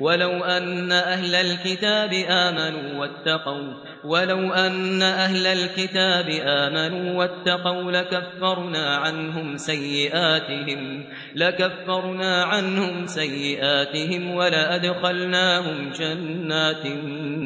ولو أن أهل الكتاب آمنوا واتقوا ولو أن أهل الكتاب آمنوا واتقوا لكفرنا عنهم سيئاتهم لكفرنا عنهم سيئاتهم ولأدخلناهم جنات النعيم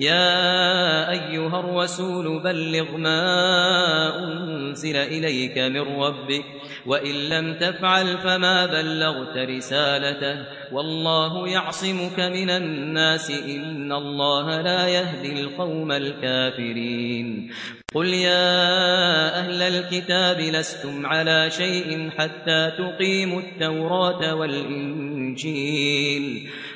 يا أيها الرسول بلغ ما أنزل إليك من ربك وإن لم تفعل فما بلغت رسالته. والله يعصمك من الناس إن الله لا يهدي القوم الكافرين. قل يا أهل الكتاب لستم على شيء حتى تقيموا التوراة والإنجيل.